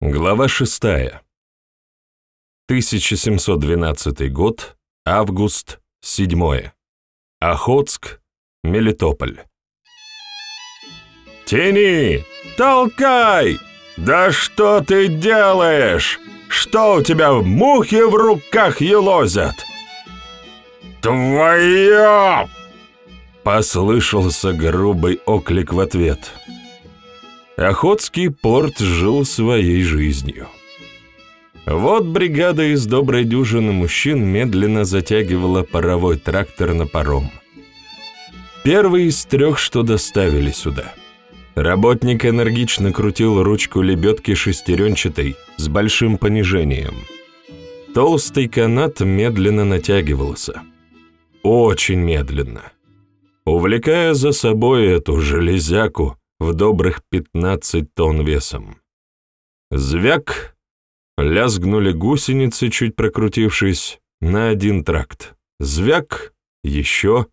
Глава 6. 1712 год, август, 7. Охотск, Мелитополь. «Тяни! Толкай! Да что ты делаешь? Что у тебя мухи в руках елозят?» «Твоя!» Послышался грубый оклик в ответ. Охотский порт жил своей жизнью. Вот бригада из доброй дюжины мужчин медленно затягивала паровой трактор на паром. Первый из трех, что доставили сюда. Работник энергично крутил ручку лебедки шестеренчатой с большим понижением. Толстый канат медленно натягивался. Очень медленно. Увлекая за собой эту железяку, в добрых 15 тонн весом. Звяк! Лязгнули гусеницы, чуть прокрутившись, на один тракт. Звяк! Еще!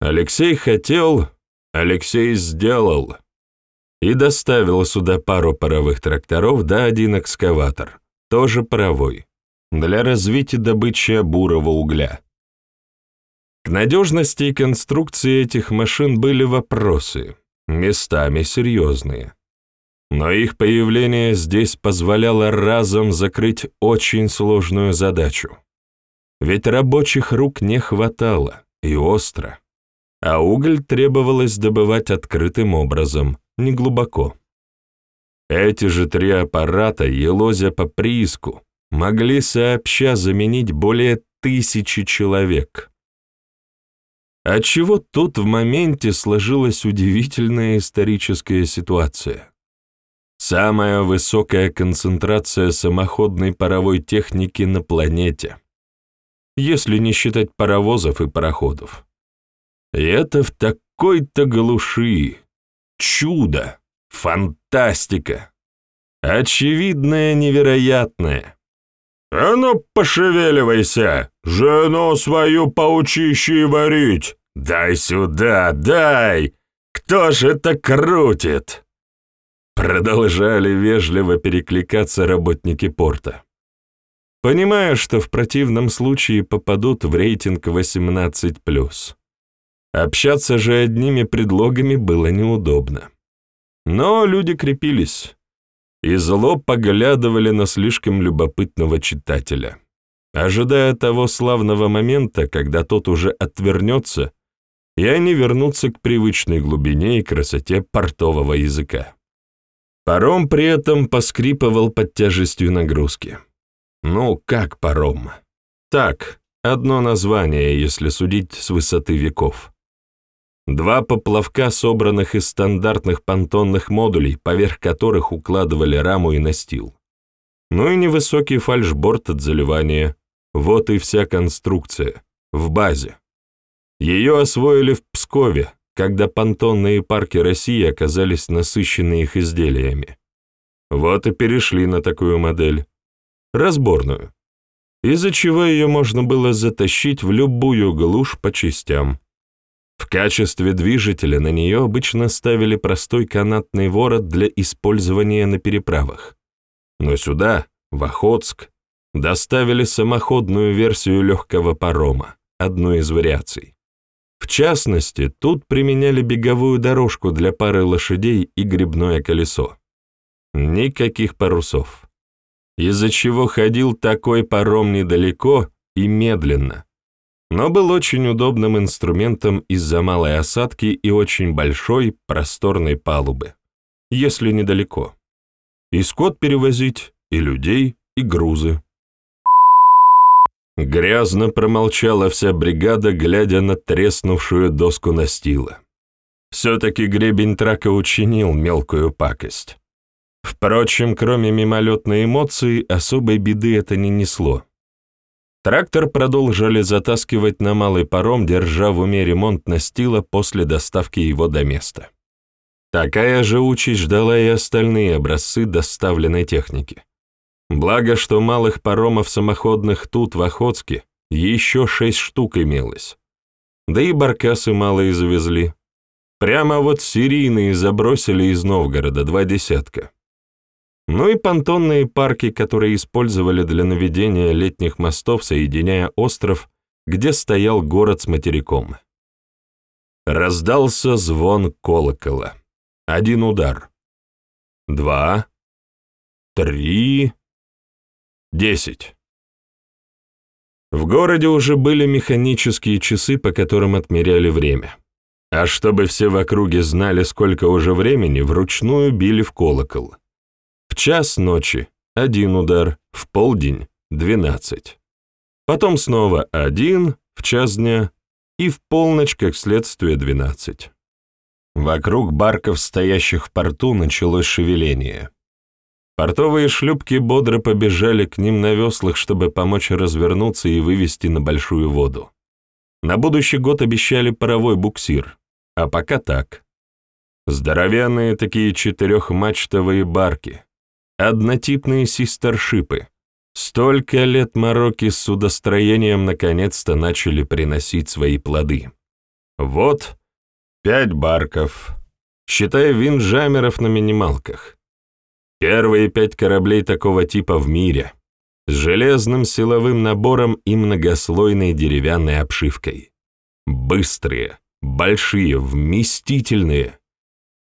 Алексей хотел, Алексей сделал. И доставил сюда пару паровых тракторов да один экскаватор, тоже паровой, для развития добычи бурого угля. К надежности и конструкции этих машин были вопросы местами серьезные. Но их появление здесь позволяло разом закрыть очень сложную задачу. Ведь рабочих рук не хватало, и остро. А уголь требовалось добывать открытым образом, неглубоко. Эти же три аппарата, елозя по прииску, могли сообща заменить более тысячи человек. Отчего тут в моменте сложилась удивительная историческая ситуация. Самая высокая концентрация самоходной паровой техники на планете, если не считать паровозов и пароходов. И это в такой-то глуши. Чудо, фантастика, очевидное невероятное. «А ну, пошевеливайся! Жену свою поучище варить! Дай сюда, дай! Кто же это крутит?» Продолжали вежливо перекликаться работники порта. Понимая, что в противном случае попадут в рейтинг 18+. Общаться же одними предлогами было неудобно. Но люди крепились и зло поглядывали на слишком любопытного читателя, ожидая того славного момента, когда тот уже отвернется, и они вернутся к привычной глубине и красоте портового языка. Паром при этом поскрипывал под тяжестью нагрузки. Ну, как паром? Так, одно название, если судить с высоты веков. Два поплавка, собранных из стандартных понтонных модулей, поверх которых укладывали раму и настил. Ну и невысокий фальшборд от заливания. Вот и вся конструкция. В базе. Ее освоили в Пскове, когда понтонные парки России оказались насыщены их изделиями. Вот и перешли на такую модель. Разборную. Из-за чего ее можно было затащить в любую глушь по частям. В качестве движителя на нее обычно ставили простой канатный ворот для использования на переправах. Но сюда, в Охотск, доставили самоходную версию легкого парома, одну из вариаций. В частности, тут применяли беговую дорожку для пары лошадей и грибное колесо. Никаких парусов. Из-за чего ходил такой паром недалеко и медленно, но был очень удобным инструментом из-за малой осадки и очень большой, просторной палубы, если недалеко. И скот перевозить, и людей, и грузы. Грязно промолчала вся бригада, глядя на треснувшую доску настила. Все-таки гребень трака учинил мелкую пакость. Впрочем, кроме мимолетной эмоции, особой беды это не несло. Трактор продолжили затаскивать на малый паром, держа в уме ремонт настила после доставки его до места. Такая же участь ждала и остальные образцы доставленной техники. Благо, что малых паромов самоходных тут, в Охотске, еще шесть штук имелось. Да и баркасы малые завезли. Прямо вот серийные забросили из Новгорода два десятка. Ну и понтонные парки, которые использовали для наведения летних мостов, соединяя остров, где стоял город с материком. Раздался звон колокола. Один удар. Два. Три. Десять. В городе уже были механические часы, по которым отмеряли время. А чтобы все в округе знали, сколько уже времени, вручную били в колокол. Час ночи — один удар, в полдень — двенадцать. Потом снова один, в час дня и в полночь, как следствие, двенадцать. Вокруг барков, стоящих в порту, началось шевеление. Портовые шлюпки бодро побежали к ним на веслах, чтобы помочь развернуться и вывести на большую воду. На будущий год обещали паровой буксир, а пока так. Здоровенные такие четырехмачтовые барки, однотипные систершипы. Столько лет мороки с судостроением наконец-то начали приносить свои плоды. Вот пять барков, считая винджамеров на минималках. Первые пять кораблей такого типа в мире, с железным силовым набором и многослойной деревянной обшивкой. Быстрые, большие, вместительные,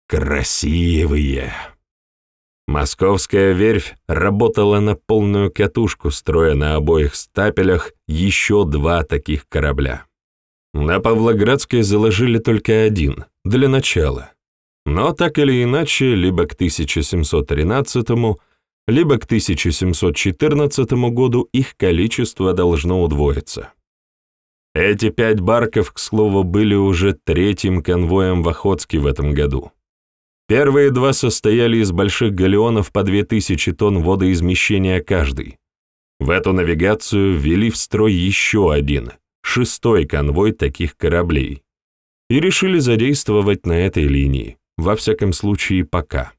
красивые. Московская верфь работала на полную катушку, строя на обоих стапелях еще два таких корабля. На Павлоградской заложили только один, для начала. Но так или иначе, либо к 1713, либо к 1714 году их количество должно удвоиться. Эти пять барков, к слову, были уже третьим конвоем в Охотске в этом году. Первые два состояли из больших галеонов по 2000 тонн водоизмещения каждый. В эту навигацию ввели в строй еще один, шестой конвой таких кораблей, и решили задействовать на этой линии во всяком случае пока.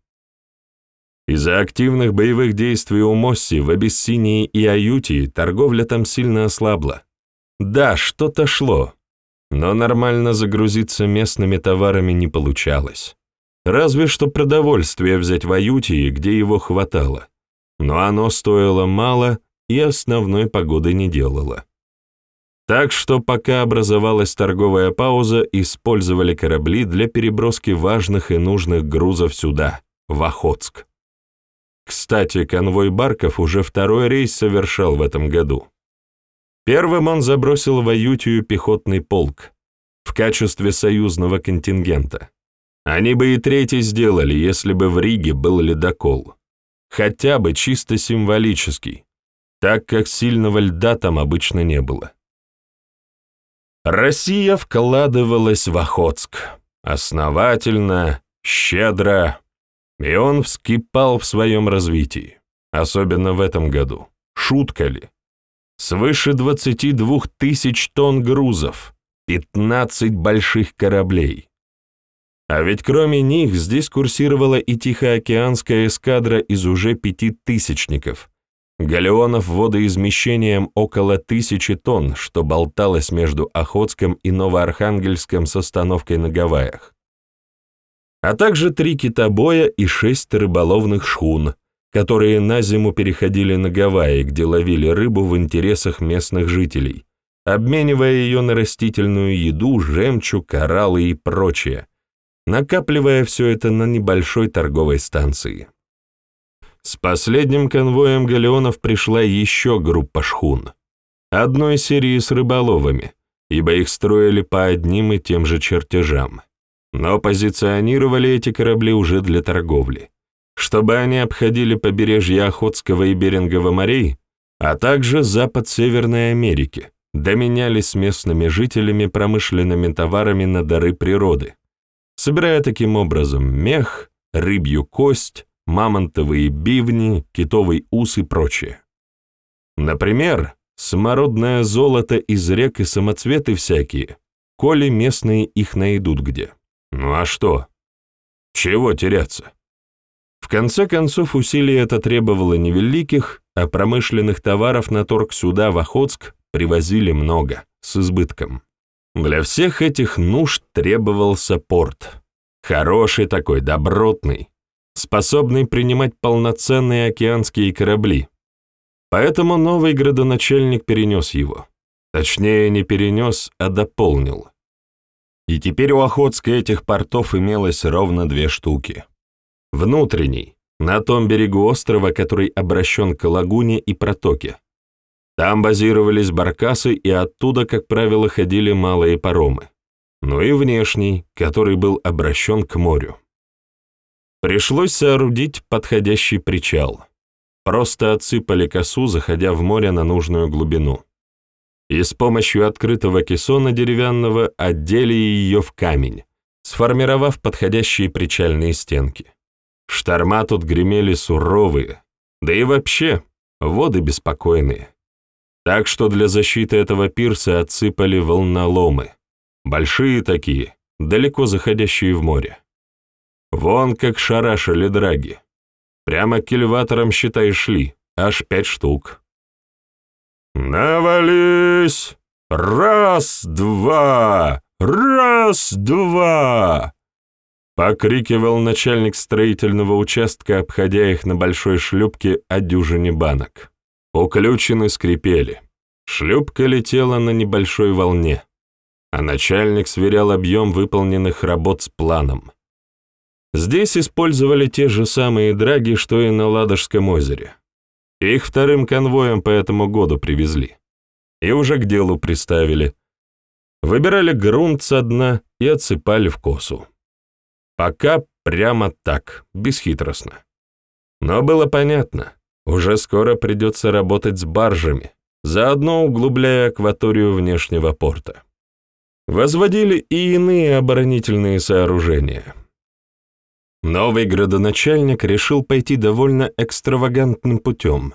Из-за активных боевых действий у Мосси в Абиссинии и Аютии торговля там сильно ослабла. Да, что-то шло, но нормально загрузиться местными товарами не получалось. Разве что продовольствие взять в Аютии, где его хватало. Но оно стоило мало и основной погоды не делало. Так что пока образовалась торговая пауза, использовали корабли для переброски важных и нужных грузов сюда, в Охотск. Кстати, конвой Барков уже второй рейс совершал в этом году. Первым он забросил в Аютию пехотный полк в качестве союзного контингента. Они бы и третий сделали, если бы в Риге был ледокол. Хотя бы чисто символический, так как сильного льда там обычно не было. Россия вкладывалась в Охотск. Основательно, щедро, и он вскипал в своем развитии, особенно в этом году. Шутка ли? Свыше 22 тысяч тонн грузов, 15 больших кораблей. А ведь кроме них здесь курсировала и Тихоокеанская эскадра из уже пятитысячников, галеонов водоизмещением около тысячи тонн, что болталось между Охотском и Новоархангельском с остановкой на Гавайях. А также три китобоя и шесть рыболовных шхун, которые на зиму переходили на Гавайи, где ловили рыбу в интересах местных жителей, обменивая ее на растительную еду, жемчуг, кораллы и прочее, накапливая все это на небольшой торговой станции. С последним конвоем галеонов пришла еще группа шхун, одной серии с рыболовами, ибо их строили по одним и тем же чертежам. Но позиционировали эти корабли уже для торговли, чтобы они обходили побережье Охотского и Берингового морей, а также запад Северной Америки, доменялись местными жителями промышленными товарами на дары природы, собирая таким образом мех, рыбью кость, мамонтовые бивни, китовый ус и прочее. Например, самородное золото из рек и самоцветы всякие, коли местные их найдут где. Ну а что? Чего теряться? В конце концов, усилий это требовало невеликих, а промышленных товаров на торг сюда, в Охотск, привозили много, с избытком. Для всех этих нужд требовался порт. Хороший такой, добротный, способный принимать полноценные океанские корабли. Поэтому новый градоначальник перенес его. Точнее, не перенес, а дополнил. И теперь у Охотска этих портов имелось ровно две штуки. Внутренний, на том берегу острова, который обращен к лагуне и протоке. Там базировались баркасы, и оттуда, как правило, ходили малые паромы. Ну и внешний, который был обращен к морю. Пришлось соорудить подходящий причал. Просто отсыпали косу, заходя в море на нужную глубину. И с помощью открытого кессона деревянного отдели ее в камень, сформировав подходящие причальные стенки. Шторма тут гремели суровые, да и вообще воды беспокойные. Так что для защиты этого пирса отсыпали волноломы, большие такие, далеко заходящие в море. Вон как шарашили драги. Прямо к элеваторам, считай, шли, аж пять штук. «Навались! Раз, два! Раз, два!» Покрикивал начальник строительного участка, обходя их на большой шлюпке о дюжине банок. Уключены скрипели. Шлюпка летела на небольшой волне, а начальник сверял объем выполненных работ с планом. Здесь использовали те же самые драги, что и на Ладожском озере. Их вторым конвоем по этому году привезли. И уже к делу приставили. Выбирали грунт со дна и отсыпали в косу. Пока прямо так, бесхитростно. Но было понятно, уже скоро придется работать с баржами, заодно углубляя акваторию внешнего порта. Возводили и иные оборонительные сооружения. Новый градоначальник решил пойти довольно экстравагантным путем.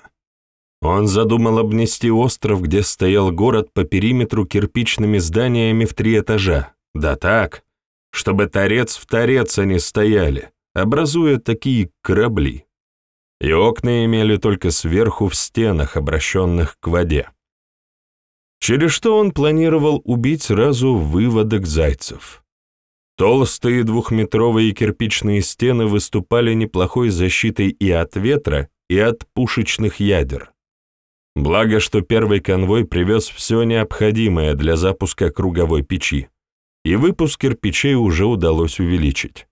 Он задумал обнести остров, где стоял город по периметру кирпичными зданиями в три этажа. Да так, чтобы торец в торец они стояли, образуя такие корабли. И окна имели только сверху в стенах, обращенных к воде. Через что он планировал убить сразу выводок зайцев. Толстые двухметровые кирпичные стены выступали неплохой защитой и от ветра, и от пушечных ядер. Благо, что первый конвой привез все необходимое для запуска круговой печи, и выпуск кирпичей уже удалось увеличить.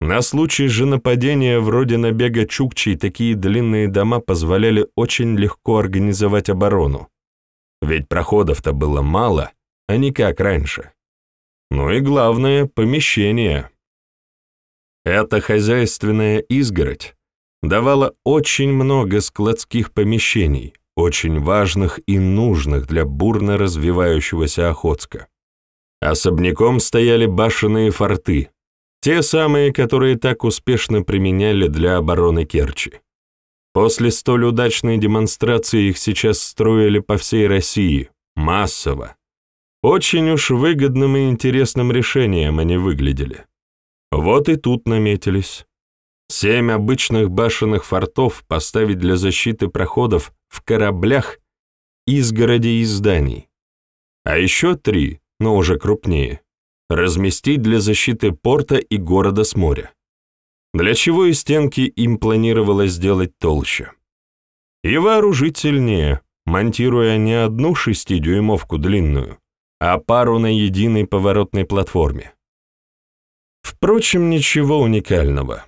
На случай же нападения вроде набега чукчей такие длинные дома позволяли очень легко организовать оборону. Ведь проходов-то было мало, а не как раньше. Ну и главное — помещение. Эта хозяйственная изгородь давала очень много складских помещений, очень важных и нужных для бурно развивающегося Охотска. Особняком стояли башенные форты, те самые, которые так успешно применяли для обороны Керчи. После столь удачной демонстрации их сейчас строили по всей России, массово, очень уж выгодным и интересным решением они выглядели. Вот и тут наметились. Семь обычных башенных фортов поставить для защиты проходов в кораблях, изгороди и зданий. А еще три, но уже крупнее, разместить для защиты порта и города с моря. Для чего и стенки им планировалось сделать толще. И вооружить сильнее, монтируя не одну шестидюймовку длинную, а пару на единой поворотной платформе. Впрочем, ничего уникального.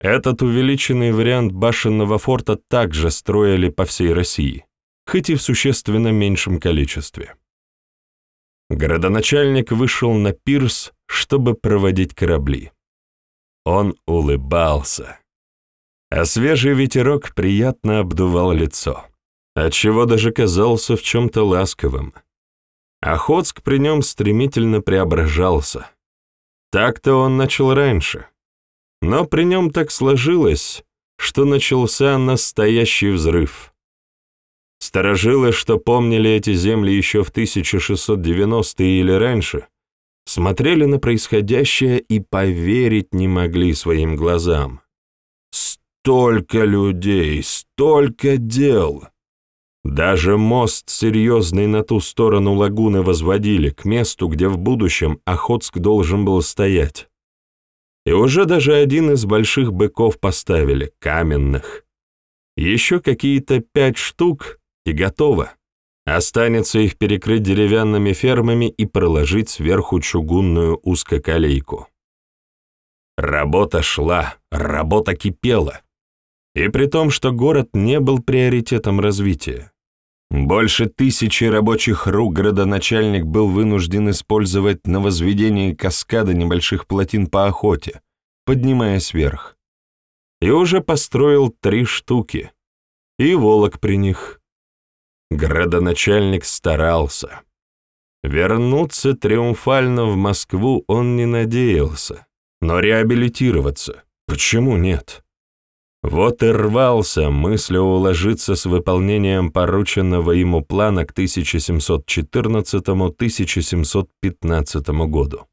Этот увеличенный вариант башенного форта также строили по всей России, хоть и в существенно меньшем количестве. Городоначальник вышел на пирс, чтобы проводить корабли. Он улыбался, а свежий ветерок приятно обдувал лицо, отчего даже казался в чем-то ласковым. Охотск при нем стремительно преображался. Так-то он начал раньше. Но при нем так сложилось, что начался настоящий взрыв. Старожилы, что помнили эти земли еще в 1690-е или раньше, смотрели на происходящее и поверить не могли своим глазам. Столько людей, столько дел! Даже мост серьезный на ту сторону лагуны возводили, к месту, где в будущем Охотск должен был стоять. И уже даже один из больших быков поставили, каменных. Еще какие-то пять штук, и готово. Останется их перекрыть деревянными фермами и проложить сверху чугунную узкоколейку. Работа шла, работа кипела. И при том, что город не был приоритетом развития. Больше тысячи рабочих рук градоначальник был вынужден использовать на возведении каскада небольших плотин по охоте, поднимаясь вверх. И уже построил три штуки. И волок при них. Градоначальник старался. Вернуться триумфально в Москву он не надеялся, но реабилитироваться почему нет? Вот и рвался мыслью уложиться с выполнением порученного ему плана к 1714-1715 году.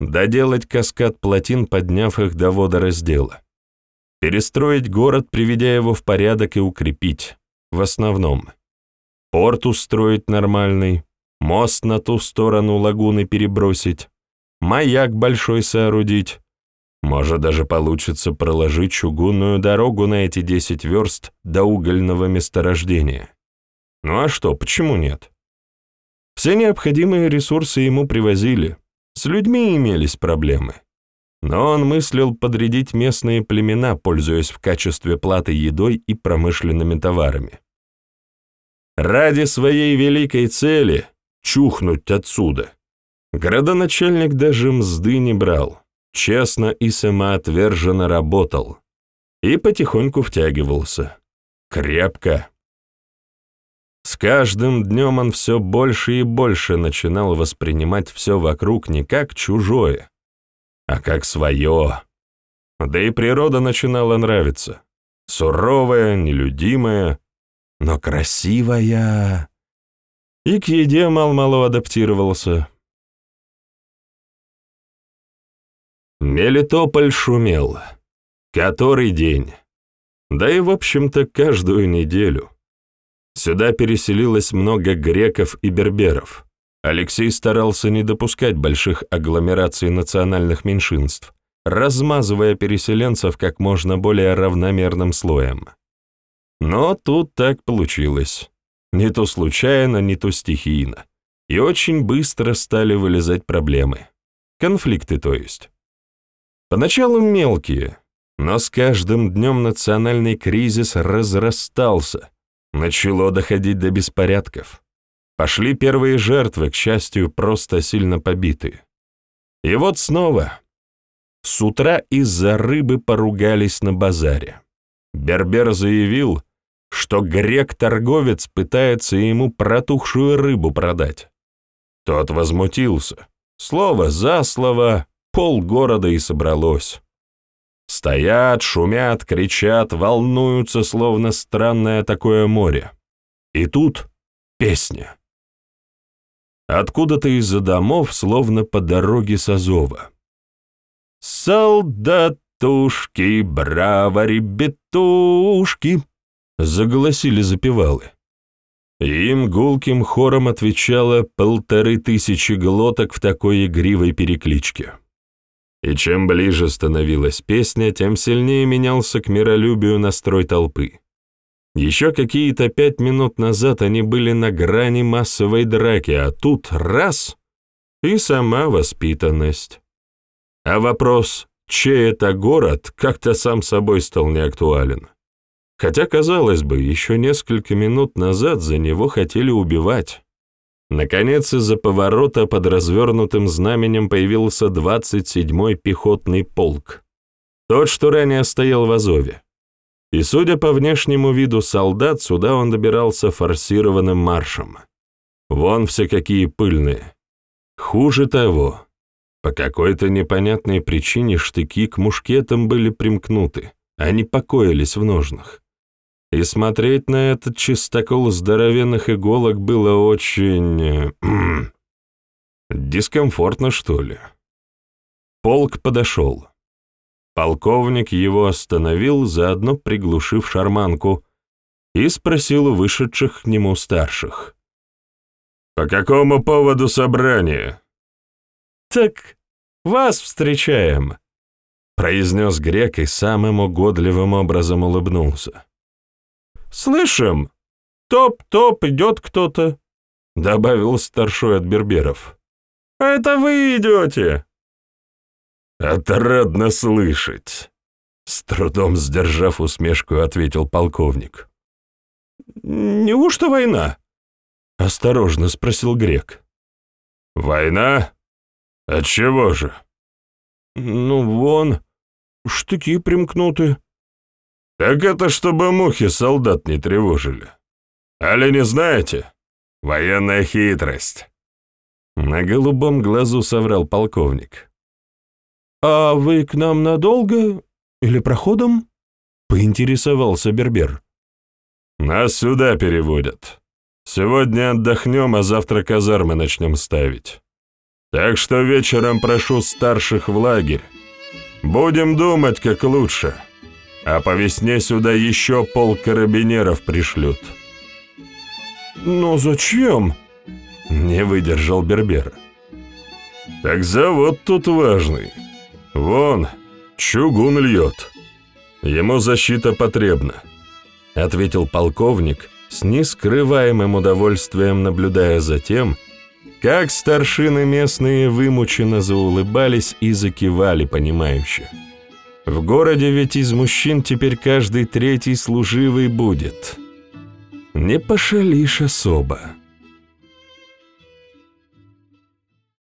Доделать каскад плотин, подняв их до водораздела. Перестроить город, приведя его в порядок и укрепить. В основном. Порт устроить нормальный, мост на ту сторону лагуны перебросить, маяк большой соорудить, может, даже получится проложить чугунную дорогу на эти 10 верст до угольного месторождения. Ну а что, почему нет? Все необходимые ресурсы ему привозили, с людьми имелись проблемы. Но он мыслил подрядить местные племена, пользуясь в качестве платы едой и промышленными товарами. Ради своей великой цели — чухнуть отсюда. Городоначальник даже мзды не брал честно и самоотверженно работал и потихоньку втягивался. Крепко. С каждым днем он все больше и больше начинал воспринимать все вокруг не как чужое, а как свое. Да и природа начинала нравиться. Суровая, нелюдимая, но красивая. И к еде мал-мало адаптировался. Мелитополь шумел. Который день. Да и, в общем-то, каждую неделю. Сюда переселилось много греков и берберов. Алексей старался не допускать больших агломераций национальных меньшинств, размазывая переселенцев как можно более равномерным слоем. Но тут так получилось. Не то случайно, не то стихийно. И очень быстро стали вылезать проблемы. Конфликты, то есть. Поначалу мелкие, но с каждым днем национальный кризис разрастался, начало доходить до беспорядков. Пошли первые жертвы, к счастью, просто сильно побитые. И вот снова. С утра из-за рыбы поругались на базаре. Бербер заявил, что грек-торговец пытается ему протухшую рыбу продать. Тот возмутился. Слово за слово, Пол города и собралось. Стоят, шумят, кричат, волнуются, словно странное такое море. И тут песня. Откуда-то из-за домов, словно по дороге с Азова. «Солдатушки, браво, ребятушки!» — заголосили запевалы. Им гулким хором отвечало полторы тысячи глоток в такой игривой перекличке. И чем ближе становилась песня, тем сильнее менялся к миролюбию настрой толпы. Еще какие-то пять минут назад они были на грани массовой драки, а тут раз — и сама воспитанность. А вопрос, чей это город, как-то сам собой стал неактуален. Хотя, казалось бы, еще несколько минут назад за него хотели убивать. Наконец, из-за поворота под развернутым знаменем появился 27-й пехотный полк. Тот, что ранее стоял в Азове. И, судя по внешнему виду солдат, сюда он добирался форсированным маршем. Вон все какие пыльные. Хуже того, по какой-то непонятной причине штыки к мушкетам были примкнуты, они покоились в ножнах и смотреть на этот чистокол здоровенных иголок было очень... дискомфортно, что ли. Полк подошел. Полковник его остановил, заодно приглушив шарманку, и спросил у вышедших к нему старших. «По какому поводу собрание?» «Так вас встречаем», произнес грек и самым угодливым образом улыбнулся. «Слышим, топ-топ идет кто-то», — добавил старшой от берберов. «Это вы идете!» «Отрадно слышать!» С трудом сдержав усмешку, ответил полковник. «Неужто война?» — осторожно спросил грек. «Война? Отчего же?» «Ну, вон, штыки примкнуты». «Так это чтобы мухи солдат не тревожили. Али не знаете? Военная хитрость». На голубом глазу соврал полковник. «А вы к нам надолго или проходом?» — поинтересовался Бербер. «Нас сюда переводят. Сегодня отдохнем, а завтра казармы начнем ставить. Так что вечером прошу старших в лагерь. Будем думать, как лучше. А по весне сюда еще пол карабинеров пришлют». «Но зачем?» — не выдержал Бербер. «Так завод тут важный. Вон, чугун льет. Ему защита потребна», — ответил полковник, с нескрываемым удовольствием наблюдая за тем, как старшины местные вымученно заулыбались и закивали понимающе. В городе ведь из мужчин теперь каждый третий служивый будет. Не пошалишь особо.